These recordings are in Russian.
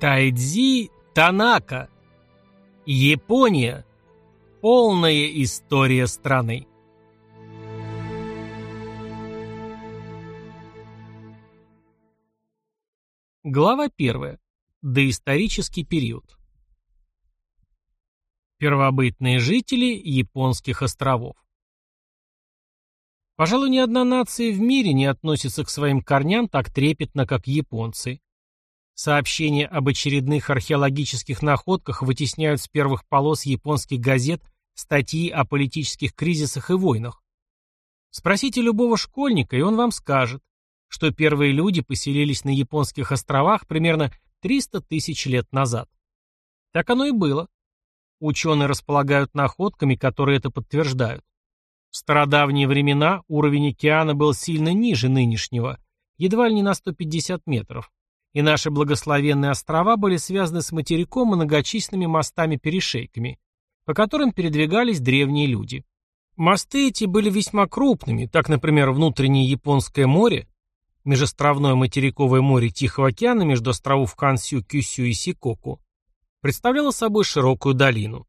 Тайдзи Танака. Япония. Полная история страны. Глава первая. Доисторический период. Первобытные жители японских островов. Пожалуй, ни одна нация в мире не относится к своим корням так трепетно, как японцы. Сообщения об очередных археологических находках вытесняют с первых полос японских газет статьи о политических кризисах и войнах. Спросите любого школьника, и он вам скажет, что первые люди поселились на японских островах примерно 300 тысяч лет назад. Так оно и было. Ученые располагают находками, которые это подтверждают. В стародавние времена уровень океана был сильно ниже нынешнего, едва ли не на 150 метров, и наши благословенные острова были связаны с материком многочисленными мостами-перешейками, по которым передвигались древние люди. Мосты эти были весьма крупными, так, например, внутреннее Японское море, межостровное материковое море Тихого океана между островов Кансю, Кюсю и Сикоку, представляло собой широкую долину.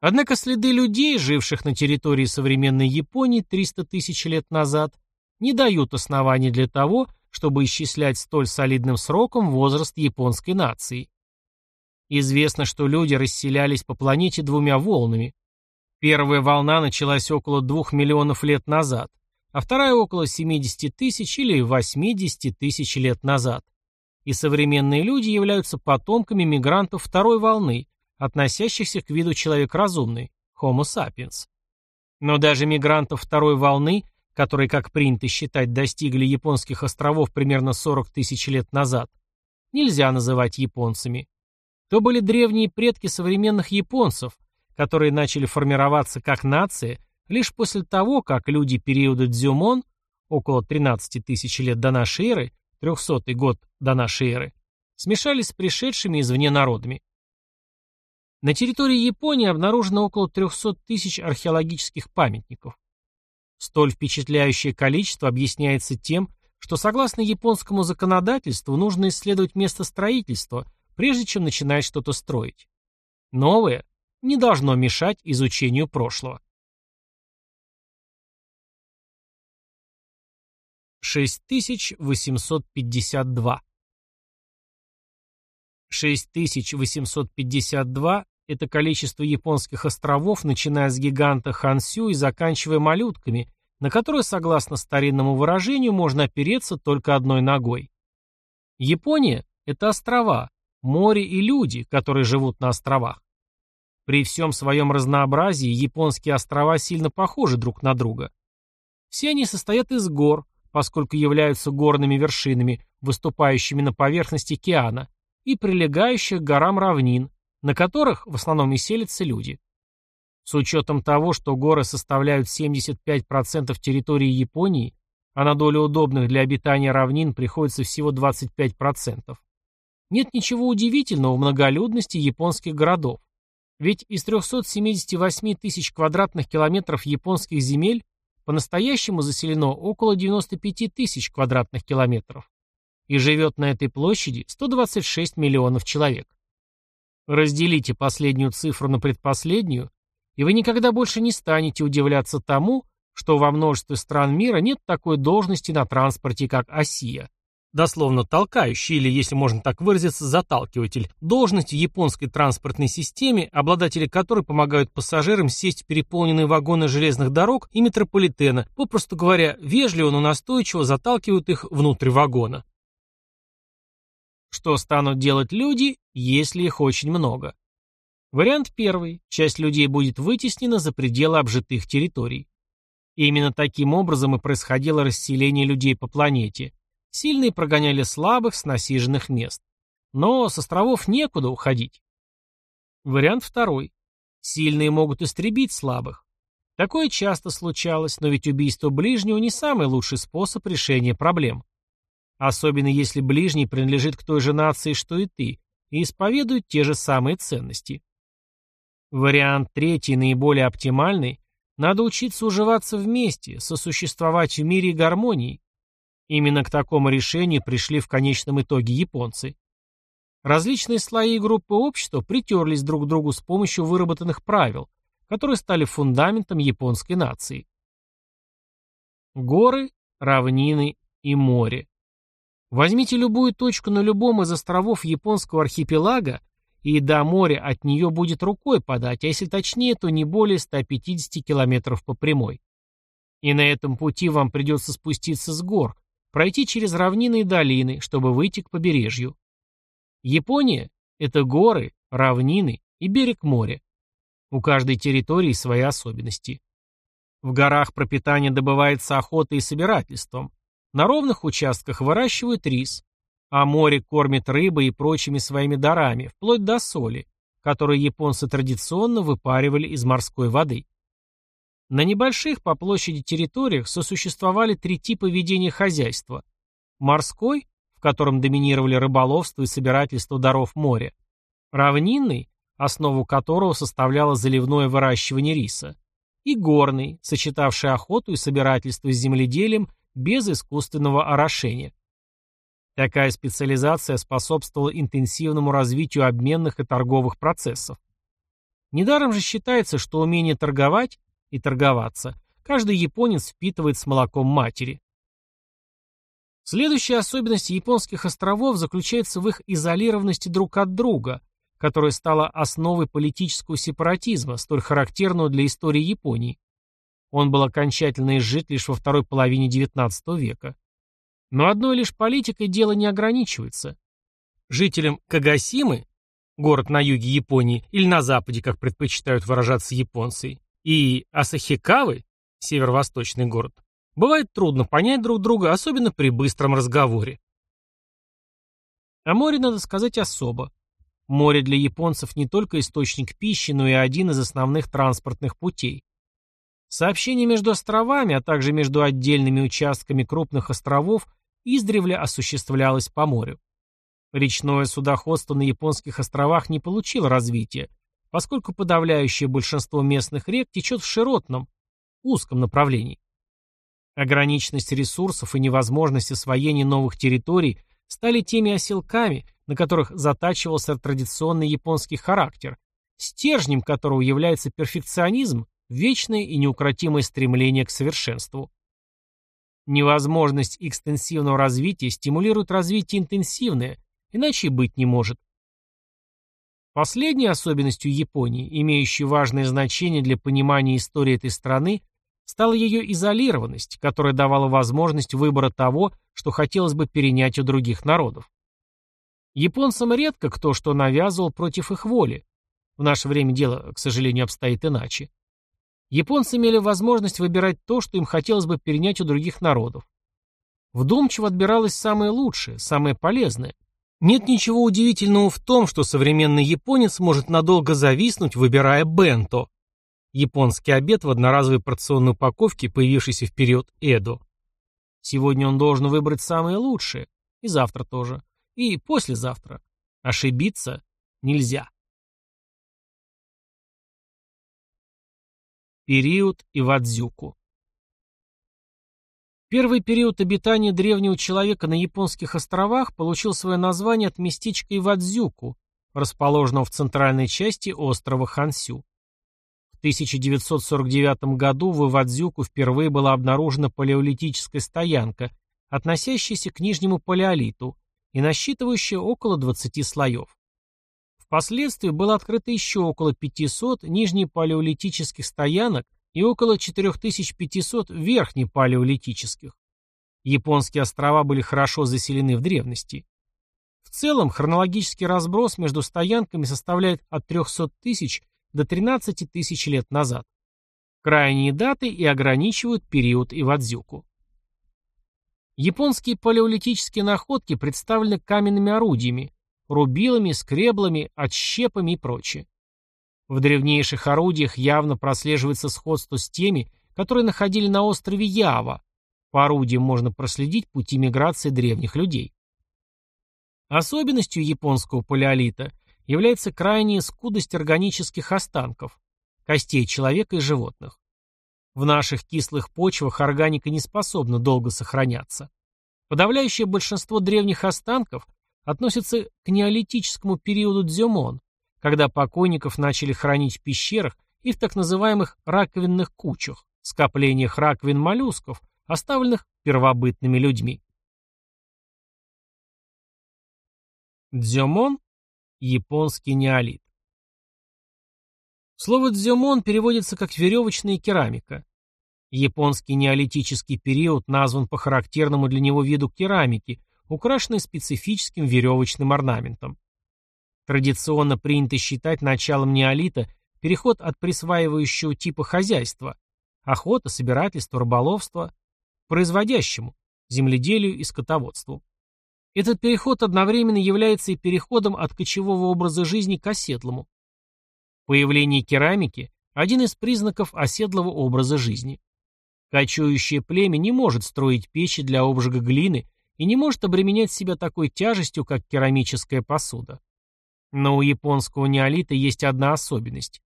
Однако следы людей, живших на территории современной Японии 300 тысяч лет назад, не дают оснований для того, чтобы исчислять столь солидным сроком возраст японской нации. Известно, что люди расселялись по планете двумя волнами. Первая волна началась около двух миллионов лет назад, а вторая около 70 тысяч или 80 тысяч лет назад. И современные люди являются потомками мигрантов второй волны, относящихся к виду человек разумный, Homo sapiens. Но даже мигрантов второй волны которые, как принято считать, достигли японских островов примерно 40 тысяч лет назад, нельзя называть японцами. То были древние предки современных японцев, которые начали формироваться как нация лишь после того, как люди периода Дзюмон, около 13 тысяч лет до нашей эры, 300 год до нашей эры, смешались с пришедшими извне народами. На территории Японии обнаружено около 300 тысяч археологических памятников. Столь впечатляющее количество объясняется тем, что согласно японскому законодательству нужно исследовать место строительства, прежде чем начинать что-то строить. Новое не должно мешать изучению прошлого. 6852 6852 – это количество японских островов, начиная с гиганта Хансю и заканчивая малютками, на которые, согласно старинному выражению, можно опереться только одной ногой. Япония – это острова, море и люди, которые живут на островах. При всем своем разнообразии японские острова сильно похожи друг на друга. Все они состоят из гор, поскольку являются горными вершинами, выступающими на поверхности океана, и прилегающих к горам равнин, на которых в основном и селятся люди. С учетом того, что горы составляют 75% территории Японии, а на долю удобных для обитания равнин приходится всего 25%, нет ничего удивительного в многолюдности японских городов. Ведь из 378 тысяч квадратных километров японских земель по-настоящему заселено около 95 тысяч квадратных километров. И живет на этой площади 126 миллионов человек. Разделите последнюю цифру на предпоследнюю, и вы никогда больше не станете удивляться тому, что во множестве стран мира нет такой должности на транспорте, как осия. Дословно толкающий, или, если можно так выразиться, заталкиватель, должность в японской транспортной системе, обладатели которой помогают пассажирам сесть в переполненные вагоны железных дорог и метрополитена, попросту говоря, вежливо, но настойчиво заталкивают их внутрь вагона. Что станут делать люди, если их очень много? Вариант первый. Часть людей будет вытеснена за пределы обжитых территорий. И именно таким образом и происходило расселение людей по планете. Сильные прогоняли слабых с насиженных мест. Но с островов некуда уходить. Вариант второй. Сильные могут истребить слабых. Такое часто случалось, но ведь убийство ближнего не самый лучший способ решения проблем. Особенно если ближний принадлежит к той же нации, что и ты, и исповедует те же самые ценности. Вариант третий, наиболее оптимальный, надо учиться уживаться вместе, сосуществовать в мире и гармонии. Именно к такому решению пришли в конечном итоге японцы. Различные слои и группы общества притерлись друг к другу с помощью выработанных правил, которые стали фундаментом японской нации. Горы, равнины и море. Возьмите любую точку на любом из островов японского архипелага, и до моря от нее будет рукой подать, а если точнее, то не более 150 километров по прямой. И на этом пути вам придется спуститься с гор, пройти через равнины и долины, чтобы выйти к побережью. Япония – это горы, равнины и берег моря. У каждой территории свои особенности. В горах пропитание добывается охотой и собирательством. На ровных участках выращивают рис, а море кормит рыбой и прочими своими дарами, вплоть до соли, которую японцы традиционно выпаривали из морской воды. На небольших по площади территориях сосуществовали три типа ведения хозяйства. Морской, в котором доминировали рыболовство и собирательство даров моря. Равнинный, основу которого составляло заливное выращивание риса и горный, сочетавший охоту и собирательство с земледелием без искусственного орошения. Такая специализация способствовала интенсивному развитию обменных и торговых процессов. Недаром же считается, что умение торговать и торговаться каждый японец впитывает с молоком матери. Следующая особенность японских островов заключается в их изолированности друг от друга – которая стала основой политического сепаратизма, столь характерного для истории Японии. Он был окончательно изжит лишь во второй половине XIX века. Но одной лишь политикой дело не ограничивается. Жителям Кагасимы, город на юге Японии, или на западе, как предпочитают выражаться японцы, и Асахикавы, северо-восточный город, бывает трудно понять друг друга, особенно при быстром разговоре. О море надо сказать особо. Море для японцев не только источник пищи, но и один из основных транспортных путей. Сообщение между островами, а также между отдельными участками крупных островов издревле осуществлялось по морю. Речное судоходство на японских островах не получило развития, поскольку подавляющее большинство местных рек течет в широтном, узком направлении. Ограниченность ресурсов и невозможность освоения новых территорий стали теми оселками, на которых затачивался традиционный японский характер, стержнем которого является перфекционизм, вечное и неукротимое стремление к совершенству. Невозможность экстенсивного развития стимулирует развитие интенсивное, иначе быть не может. Последней особенностью Японии, имеющей важное значение для понимания истории этой страны, стала ее изолированность, которая давала возможность выбора того, что хотелось бы перенять у других народов. Японцам редко кто что навязывал против их воли. В наше время дело, к сожалению, обстоит иначе. Японцы имели возможность выбирать то, что им хотелось бы перенять у других народов. Вдумчиво отбиралось самое лучшее, самое полезное. Нет ничего удивительного в том, что современный японец может надолго зависнуть, выбирая бенто. Японский обед в одноразовой порционной упаковке, появившийся в период Эдо. Сегодня он должен выбрать самое лучшее. И завтра тоже. И послезавтра. Ошибиться нельзя. Период Ивадзюку Первый период обитания древнего человека на японских островах получил свое название от местечка Ивадзюку, расположенного в центральной части острова Хансю. В 1949 году в Ивадзюку впервые была обнаружена палеолитическая стоянка, относящаяся к нижнему палеолиту, и насчитывающая около 20 слоев. Впоследствии было открыто еще около 500 нижнепалеолитических стоянок и около 4500 верхнепалеолитических. Японские острова были хорошо заселены в древности. В целом, хронологический разброс между стоянками составляет от 300 тысяч до 13 тысяч лет назад. Крайние даты и ограничивают период Ивадзюку. Японские палеолитические находки представлены каменными орудиями, рубилами, скреблами, отщепами и прочее. В древнейших орудиях явно прослеживается сходство с теми, которые находили на острове Ява. По орудиям можно проследить пути миграции древних людей. Особенностью японского палеолита является крайняя скудость органических останков, костей человека и животных. В наших кислых почвах органика не способна долго сохраняться. Подавляющее большинство древних останков относится к неолитическому периоду дзюмон, когда покойников начали хранить в пещерах и в так называемых раковинных кучах, скоплениях раковин моллюсков, оставленных первобытными людьми. Дзюмон – японский неолит. Слово «дзюмон» переводится как «веревочная керамика». Японский неолитический период назван по характерному для него виду керамики, украшенной специфическим веревочным орнаментом. Традиционно принято считать началом неолита переход от присваивающего типа хозяйства – охота, собирательство, рыболовство – к производящему – земледелию и скотоводству. Этот переход одновременно является и переходом от кочевого образа жизни к оседлому. Появление керамики – один из признаков оседлого образа жизни. Кочующее племя не может строить печи для обжига глины и не может обременять себя такой тяжестью, как керамическая посуда. Но у японского неолита есть одна особенность.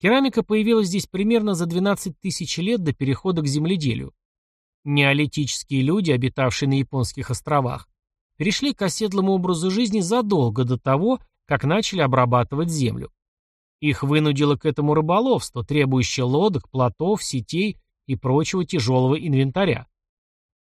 Керамика появилась здесь примерно за 12 тысяч лет до перехода к земледелию. Неолитические люди, обитавшие на японских островах, перешли к оседлому образу жизни задолго до того, как начали обрабатывать землю. Их вынудило к этому рыболовство, требующее лодок, плотов, сетей и прочего тяжелого инвентаря.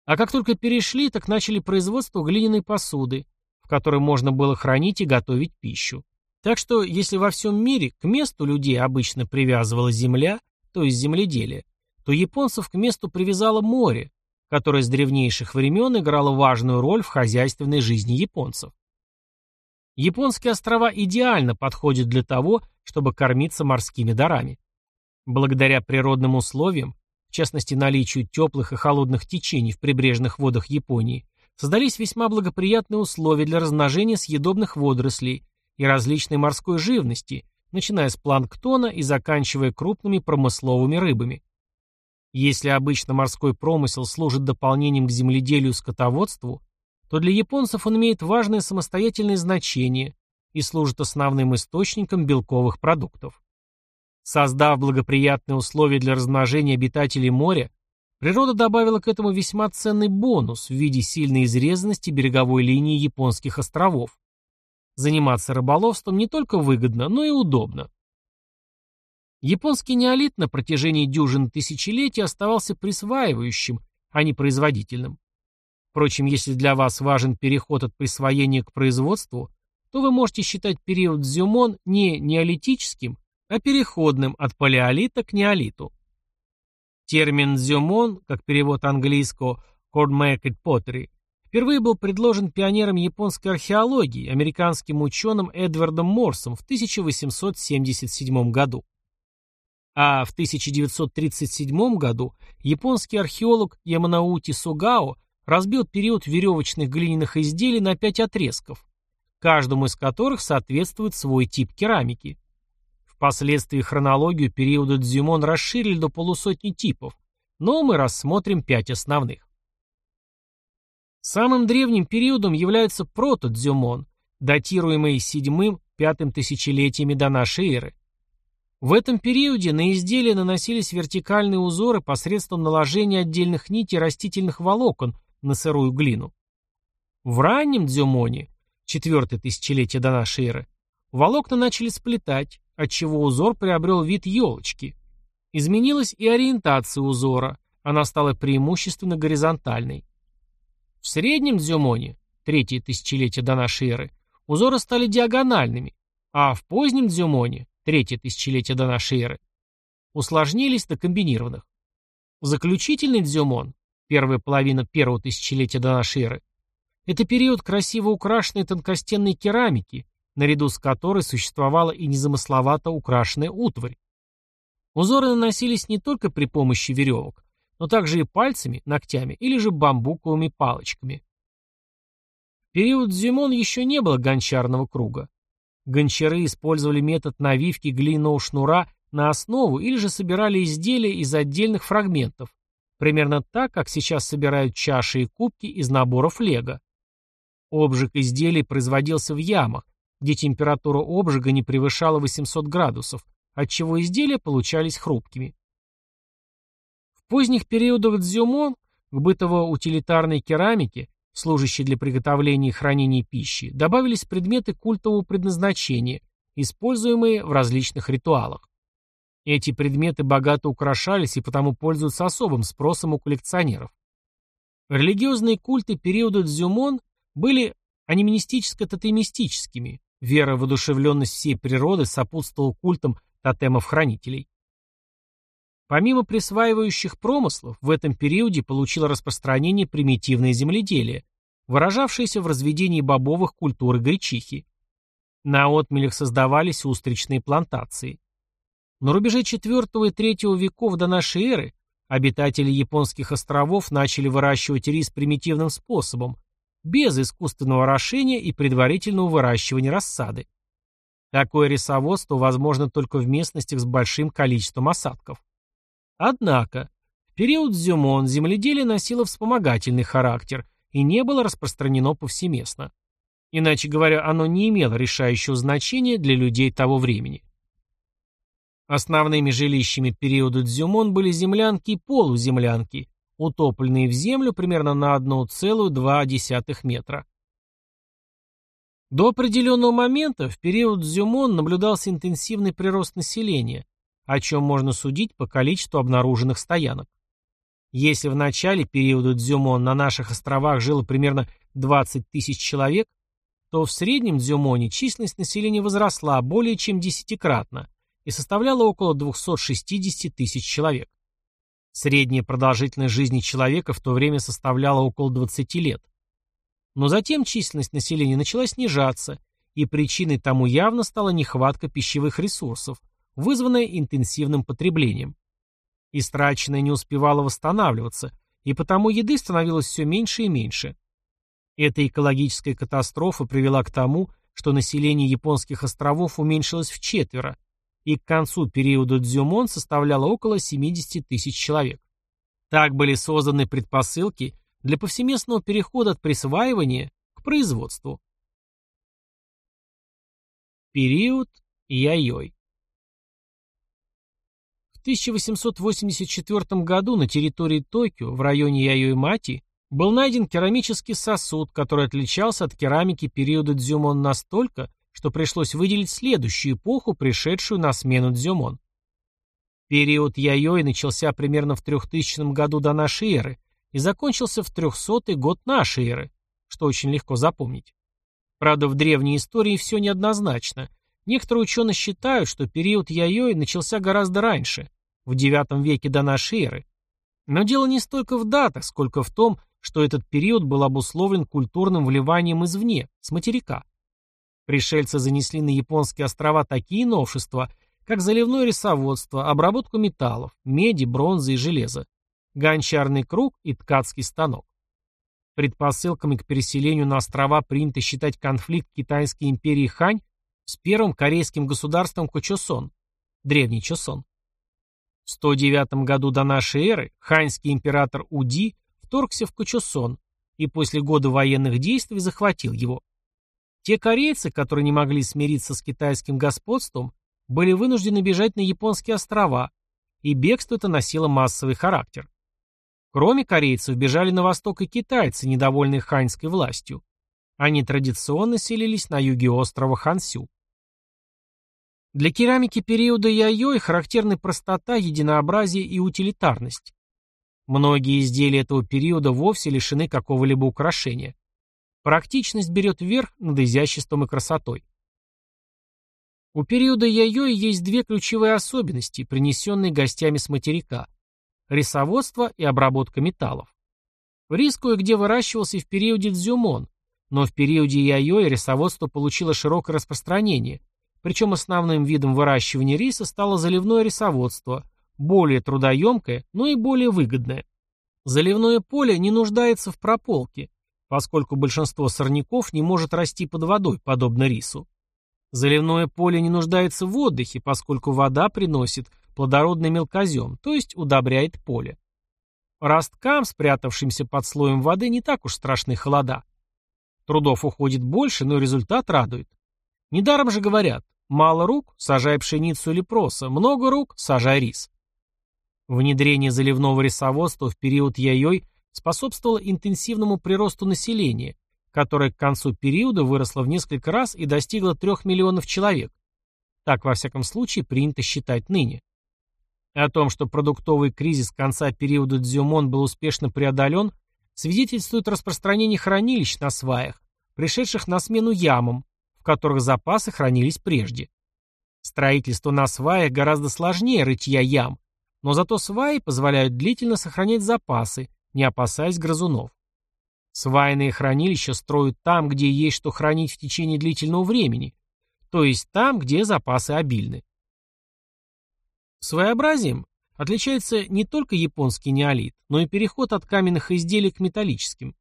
А как только перешли, так начали производство глиняной посуды, в которой можно было хранить и готовить пищу. Так что, если во всем мире к месту людей обычно привязывала земля, то есть земледелие, то японцев к месту привязало море, которое с древнейших времен играло важную роль в хозяйственной жизни японцев. Японские острова идеально подходят для того, чтобы кормиться морскими дарами. Благодаря природным условиям, в частности наличию теплых и холодных течений в прибрежных водах Японии, создались весьма благоприятные условия для размножения съедобных водорослей и различной морской живности, начиная с планктона и заканчивая крупными промысловыми рыбами. Если обычно морской промысел служит дополнением к земледелию и скотоводству, то для японцев он имеет важное самостоятельное значение и служит основным источником белковых продуктов. Создав благоприятные условия для размножения обитателей моря, природа добавила к этому весьма ценный бонус в виде сильной изрезанности береговой линии японских островов. Заниматься рыболовством не только выгодно, но и удобно. Японский неолит на протяжении дюжин тысячелетий оставался присваивающим, а не производительным. Впрочем, если для вас важен переход от присвоения к производству, то вы можете считать период Зюмон не неолитическим, а переходным от палеолита к неолиту. Термин «дзюмон», как перевод английского «cord market pottery», впервые был предложен пионером японской археологии, американским ученым Эдвардом Морсом в 1877 году. А в 1937 году японский археолог Яманаути Сугао разбил период веревочных глиняных изделий на пять отрезков, каждому из которых соответствует свой тип керамики. Впоследствии хронологию периода Дзюмон расширили до полусотни типов, но мы рассмотрим пять основных. Самым древним периодом является протодзюмон, датируемый седьмым-пятым тысячелетиями до нашей эры. В этом периоде на изделия наносились вертикальные узоры посредством наложения отдельных нитей растительных волокон на сырую глину. В раннем дзюмоне, четвертое тысячелетие до нашей эры, волокна начали сплетать, отчего узор приобрел вид елочки. Изменилась и ориентация узора, она стала преимущественно горизонтальной. В среднем дзюмоне, третье тысячелетие до нашей эры, узоры стали диагональными, а в позднем дзюмоне, третье тысячелетие до нашей эры, усложнились до комбинированных. Заключительный дзюмон, первая половина первого тысячелетия до нашей эры, это период красиво украшенной тонкостенной керамики, наряду с которой существовала и незамысловато украшенная утварь. Узоры наносились не только при помощи веревок, но также и пальцами, ногтями или же бамбуковыми палочками. В период зимон еще не было гончарного круга. Гончары использовали метод навивки глиняного шнура на основу или же собирали изделия из отдельных фрагментов, примерно так, как сейчас собирают чаши и кубки из наборов лего. Обжиг изделий производился в ямах, где температура обжига не превышала 800 градусов, отчего изделия получались хрупкими. В поздних периодах дзюмон к бытово-утилитарной керамике служащие для приготовления и хранения пищи, добавились предметы культового предназначения, используемые в различных ритуалах. Эти предметы богато украшались и потому пользуются особым спросом у коллекционеров. Религиозные культы периода Дзюмон были анимистическо-тотемистическими. Вера в одушевленность всей природы сопутствовала культам тотемов-хранителей. Помимо присваивающих промыслов, в этом периоде получило распространение примитивное земледелие, выражавшееся в разведении бобовых культур и гречихи. На отмелях создавались устричные плантации. На рубеже IV и III веков до нашей эры обитатели японских островов начали выращивать рис примитивным способом, без искусственного орошения и предварительного выращивания рассады. Такое рисоводство возможно только в местностях с большим количеством осадков. Однако, в период Зюмон земледелие носило вспомогательный характер и не было распространено повсеместно. Иначе говоря, оно не имело решающего значения для людей того времени. Основными жилищами периода Дзюмон были землянки и полуземлянки, утопленные в землю примерно на 1,2 метра. До определенного момента в период Дзюмон наблюдался интенсивный прирост населения, о чем можно судить по количеству обнаруженных стоянок. Если в начале периода Дзюмон на наших островах жило примерно 20 тысяч человек, то в среднем Дзюмоне численность населения возросла более чем десятикратно – и составляла около 260 тысяч человек. Средняя продолжительность жизни человека в то время составляла около 20 лет. Но затем численность населения начала снижаться, и причиной тому явно стала нехватка пищевых ресурсов, вызванная интенсивным потреблением. Истраченное не успевало восстанавливаться, и потому еды становилось все меньше и меньше. Эта экологическая катастрофа привела к тому, что население японских островов уменьшилось в четверо, и к концу периода Дзюмон составляло около 70 тысяч человек. Так были созданы предпосылки для повсеместного перехода от присваивания к производству. Период Яйой В 1884 году на территории Токио, в районе Яйой-Мати, был найден керамический сосуд, который отличался от керамики периода Дзюмон настолько, что пришлось выделить следующую эпоху, пришедшую на смену Дзюмон. Период Яйой начался примерно в 3000 году до нашей эры и закончился в 300 год нашей эры, что очень легко запомнить. Правда, в древней истории все неоднозначно. Некоторые ученые считают, что период Яйой начался гораздо раньше, в IX веке до нашей эры. Но дело не столько в датах, сколько в том, что этот период был обусловлен культурным вливанием извне, с материка. Пришельцы занесли на японские острова такие новшества, как заливное рисоводство, обработку металлов, меди, бронзы и железа, гончарный круг и ткацкий станок. Предпосылками к переселению на острова принято считать конфликт Китайской империи Хань с первым корейским государством Кочосон, древний Чосон. В 109 году до нашей эры ханьский император Уди вторгся в Кочосон и после года военных действий захватил его. Те корейцы, которые не могли смириться с китайским господством, были вынуждены бежать на японские острова, и бегство это носило массовый характер. Кроме корейцев, бежали на восток и китайцы, недовольные ханьской властью. Они традиционно селились на юге острова Хансю. Для керамики периода Яйой характерны простота, единообразие и утилитарность. Многие изделия этого периода вовсе лишены какого-либо украшения. Практичность берет верх над изяществом и красотой. У периода Яйой есть две ключевые особенности, принесенные гостями с материка – рисоводство и обработка металлов. Рис кое-где выращивался в периоде Дзюмон, но в периоде Яйой рисоводство получило широкое распространение, причем основным видом выращивания риса стало заливное рисоводство, более трудоемкое, но и более выгодное. Заливное поле не нуждается в прополке, поскольку большинство сорняков не может расти под водой, подобно рису. Заливное поле не нуждается в отдыхе, поскольку вода приносит плодородный мелкозем, то есть удобряет поле. Росткам, спрятавшимся под слоем воды, не так уж страшны холода. Трудов уходит больше, но результат радует. Недаром же говорят, мало рук – сажай пшеницу или проса, много рук – сажай рис. Внедрение заливного рисоводства в период Яйой способствовало интенсивному приросту населения, которое к концу периода выросло в несколько раз и достигло 3 миллионов человек. Так, во всяком случае, принято считать ныне. О том, что продуктовый кризис конца периода Дзюмон был успешно преодолен, свидетельствует распространение хранилищ на сваях, пришедших на смену ямам, в которых запасы хранились прежде. Строительство на сваях гораздо сложнее рытья ям, но зато сваи позволяют длительно сохранять запасы, не опасаясь грызунов. Свайные хранилища строят там, где есть что хранить в течение длительного времени, то есть там, где запасы обильны. Своеобразием отличается не только японский неолит, но и переход от каменных изделий к металлическим.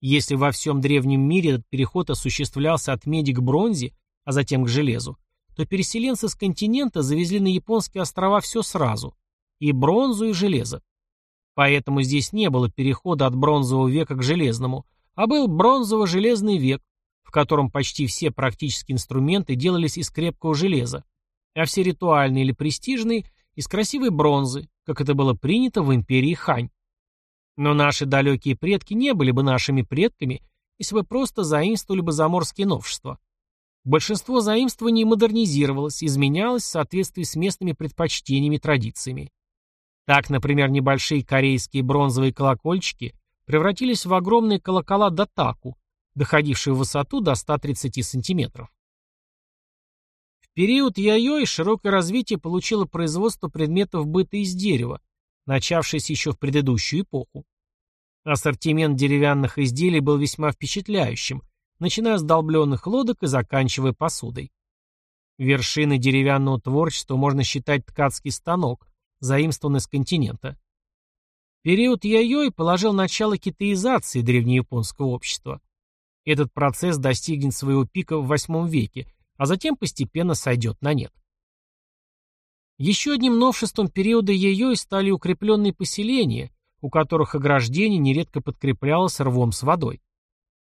Если во всем древнем мире этот переход осуществлялся от меди к бронзе, а затем к железу, то переселенцы с континента завезли на японские острова все сразу – и бронзу, и железо. Поэтому здесь не было перехода от бронзового века к железному, а был бронзово-железный век, в котором почти все практические инструменты делались из крепкого железа, а все ритуальные или престижные – из красивой бронзы, как это было принято в империи Хань. Но наши далекие предки не были бы нашими предками, если бы просто заимствовали бы заморские новшества. Большинство заимствований модернизировалось, изменялось в соответствии с местными предпочтениями и традициями. Так, например, небольшие корейские бронзовые колокольчики превратились в огромные колокола датаку, доходившие в высоту до 130 сантиметров. В период Яйой широкое развитие получило производство предметов быта из дерева, начавшееся еще в предыдущую эпоху. Ассортимент деревянных изделий был весьма впечатляющим, начиная с долбленных лодок и заканчивая посудой. Вершиной деревянного творчества можно считать ткацкий станок, заимствованный с континента. Период Яйой положил начало китаизации древнеяпонского общества. Этот процесс достигнет своего пика в VIII веке, а затем постепенно сойдет на нет. Еще одним новшеством периода Яйой стали укрепленные поселения, у которых ограждение нередко подкреплялось рвом с водой.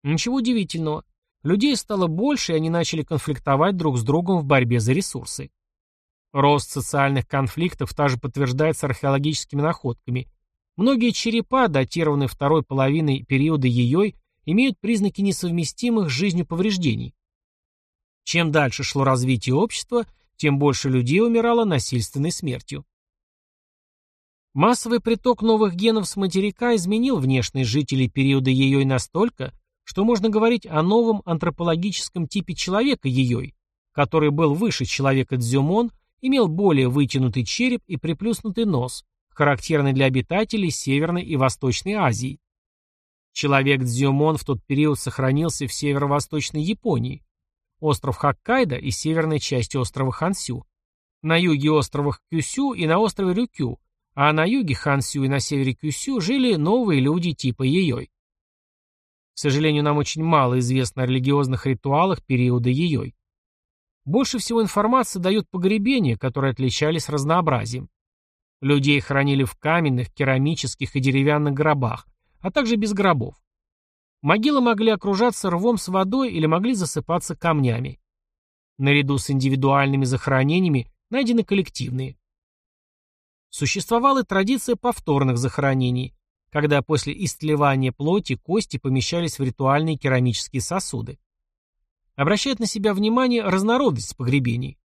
Ничего удивительного. Людей стало больше, и они начали конфликтовать друг с другом в борьбе за ресурсы. Рост социальных конфликтов также подтверждается археологическими находками. Многие черепа, датированные второй половиной периода Йой, имеют признаки несовместимых с жизнью повреждений. Чем дальше шло развитие общества, тем больше людей умирало насильственной смертью. Массовый приток новых генов с материка изменил внешность жителей периода Йой настолько, что можно говорить о новом антропологическом типе человека Йой, который был выше человека Дзюмон, имел более вытянутый череп и приплюснутый нос, характерный для обитателей Северной и Восточной Азии. Человек Дзюмон в тот период сохранился в северо-восточной Японии, остров Хоккайдо и северной части острова Хансю, на юге острова Кюсю и на острове Рюкю, а на юге Хансю и на севере Кюсю жили новые люди типа Йой. К сожалению, нам очень мало известно о религиозных ритуалах периода Йой. Больше всего информации дают погребения, которые отличались разнообразием. Людей хоронили в каменных, керамических и деревянных гробах, а также без гробов. Могилы могли окружаться рвом с водой или могли засыпаться камнями. Наряду с индивидуальными захоронениями найдены коллективные. Существовала и традиция повторных захоронений, когда после истлевания плоти кости помещались в ритуальные керамические сосуды обращает на себя внимание разнородность погребений.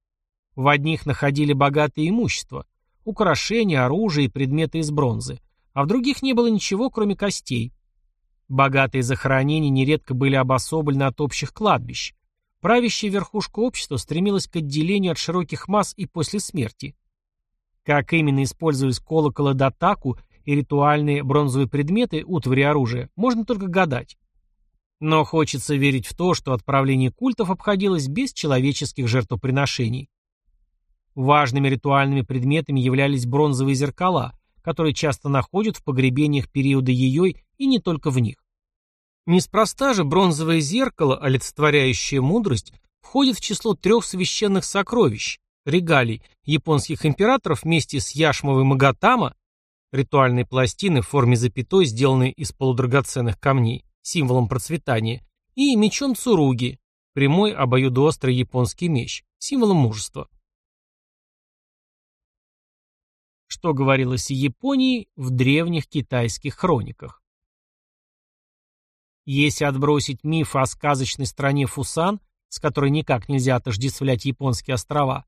В одних находили богатое имущество, украшения, оружие и предметы из бронзы, а в других не было ничего, кроме костей. Богатые захоронения нередко были обособлены от общих кладбищ. Правящая верхушка общества стремилась к отделению от широких масс и после смерти. Как именно использовались колоколы датаку и ритуальные бронзовые предметы, утвари оружия, можно только гадать. Но хочется верить в то, что отправление культов обходилось без человеческих жертвоприношений. Важными ритуальными предметами являлись бронзовые зеркала, которые часто находят в погребениях периода Йой и не только в них. Неспроста же бронзовое зеркало, олицетворяющее мудрость, входит в число трех священных сокровищ, регалий, японских императоров вместе с яшмовой Магатама, ритуальные пластины в форме запятой, сделанные из полудрагоценных камней, символом процветания, и мечом Цуруги, прямой обоюдоострый японский меч, символом мужества. Что говорилось о Японии в древних китайских хрониках? Если отбросить миф о сказочной стране Фусан, с которой никак нельзя отождествлять японские острова,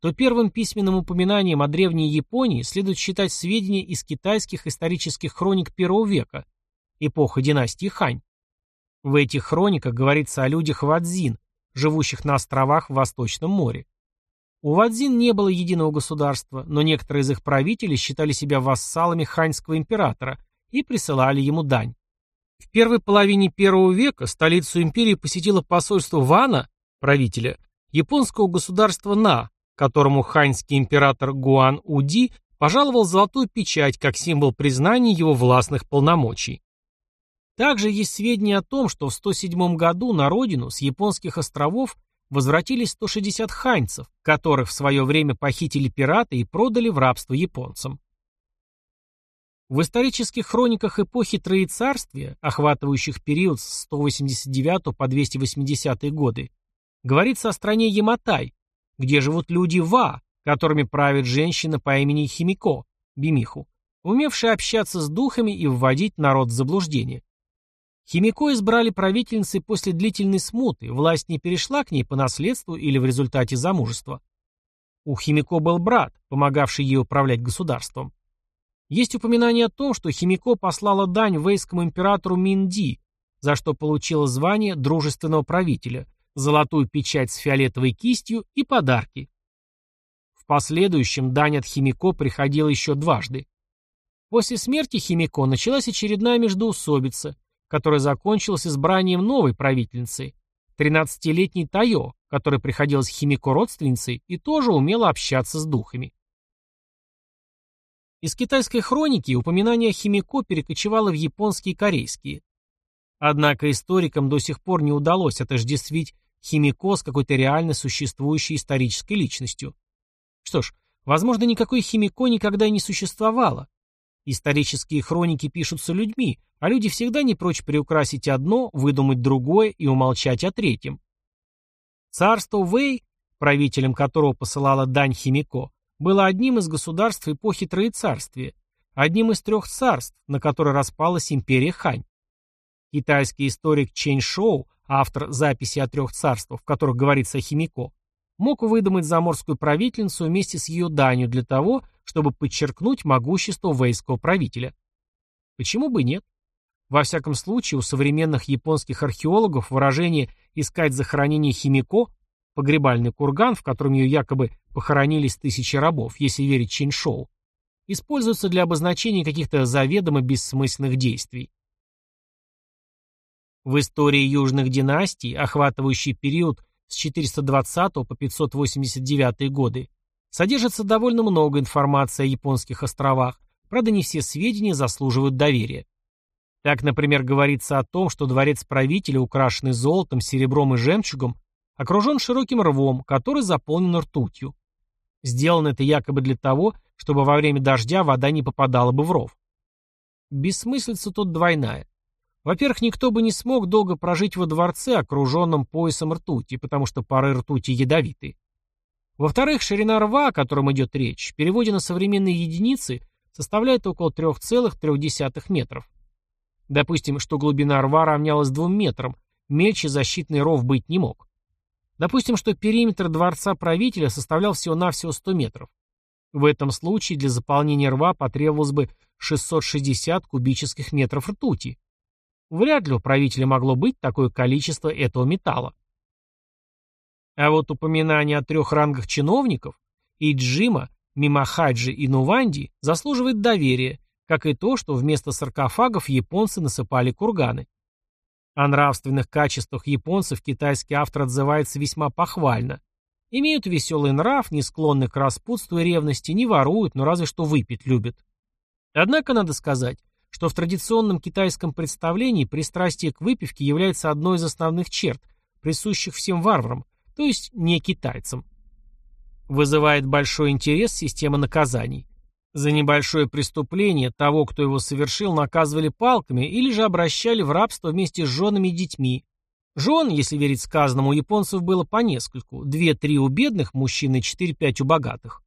то первым письменным упоминанием о древней Японии следует считать сведения из китайских исторических хроник первого века, эпоха династии Хань. В этих хрониках говорится о людях Вадзин, живущих на островах в Восточном море. У Вадзин не было единого государства, но некоторые из их правителей считали себя вассалами ханьского императора и присылали ему дань. В первой половине первого века столицу империи посетило посольство Вана, правителя, японского государства На, которому ханьский император Гуан Уди пожаловал золотую печать как символ признания его властных полномочий. Также есть сведения о том, что в 107 году на родину с японских островов возвратились 160 ханьцев, которых в свое время похитили пираты и продали в рабство японцам. В исторических хрониках эпохи Троецарствия, охватывающих период с 189 по 280 годы, говорится о стране Яматай, где живут люди Ва, которыми правит женщина по имени Химико, Бимиху, умевшая общаться с духами и вводить народ в заблуждение. Химико избрали правительницей после длительной смуты, власть не перешла к ней по наследству или в результате замужества. У Химико был брат, помогавший ей управлять государством. Есть упоминание о том, что Химико послала дань вейскому императору Минди, за что получила звание дружественного правителя, золотую печать с фиолетовой кистью и подарки. В последующем дань от Химико приходила еще дважды. После смерти Химико началась очередная междоусобица, которая закончилась избранием новой правительницы, 13-летней Тайо, которая приходилась Химико родственницей и тоже умела общаться с духами. Из китайской хроники упоминание о Химико перекочевало в японские и корейские. Однако историкам до сих пор не удалось отождествить Химико с какой-то реально существующей исторической личностью. Что ж, возможно, никакой Химико никогда и не существовало. Исторические хроники пишутся людьми, а люди всегда не прочь приукрасить одно, выдумать другое и умолчать о третьем. Царство Вэй, правителем которого посылала дань Химико, было одним из государств эпохи Троецарствия, одним из трех царств, на которые распалась империя Хань. Китайский историк Чэнь Шоу, автор записи о трех царствах, в которых говорится о Химико, мог выдумать заморскую правительницу вместе с ее данью для того, чтобы подчеркнуть могущество вейского правителя. Почему бы нет? Во всяком случае, у современных японских археологов выражение «искать захоронение Химико» погребальный курган, в котором ее якобы похоронились тысячи рабов, если верить Чиншоу, используется для обозначения каких-то заведомо бессмысленных действий. В истории южных династий, охватывающей период с 420 по 589 годы, содержится довольно много информации о японских островах, правда не все сведения заслуживают доверия. Так, например, говорится о том, что дворец правителя, украшенный золотом, серебром и жемчугом, окружен широким рвом, который заполнен ртутью. Сделано это якобы для того, чтобы во время дождя вода не попадала бы в ров. Бессмыслица тут двойная. Во-первых, никто бы не смог долго прожить во дворце, окруженном поясом ртути, потому что пары ртути ядовиты. Во-вторых, ширина рва, о котором идет речь, в переводе на современные единицы составляет около 3,3 метров. Допустим, что глубина рва равнялась 2 метрам, мельче защитный ров быть не мог. Допустим, что периметр дворца правителя составлял всего-навсего 100 метров. В этом случае для заполнения рва потребовалось бы 660 кубических метров ртути. Вряд ли у правителя могло быть такое количество этого металла. А вот упоминание о трех рангах чиновников – Иджима, Мимахаджи и Нуванди – заслуживает доверия, как и то, что вместо саркофагов японцы насыпали курганы. О нравственных качествах японцев китайский автор отзывается весьма похвально. Имеют веселый нрав, не склонны к распутству и ревности, не воруют, но разве что выпить любят. Однако надо сказать, что в традиционном китайском представлении пристрастие к выпивке является одной из основных черт, присущих всем варварам, то есть не китайцам. Вызывает большой интерес система наказаний. За небольшое преступление того, кто его совершил, наказывали палками или же обращали в рабство вместе с женами и детьми. Жен, если верить сказанному, у японцев было по нескольку, две-три у бедных мужчин и четыре-пять у богатых.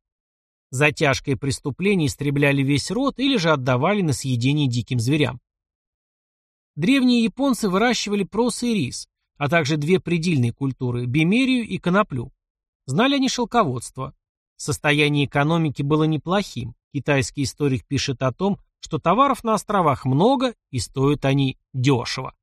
За тяжкое преступление истребляли весь род или же отдавали на съедение диким зверям. Древние японцы выращивали прос и рис, а также две предельные культуры – бимерию и коноплю. Знали они шелководство. Состояние экономики было неплохим. Китайский историк пишет о том, что товаров на островах много и стоят они дешево.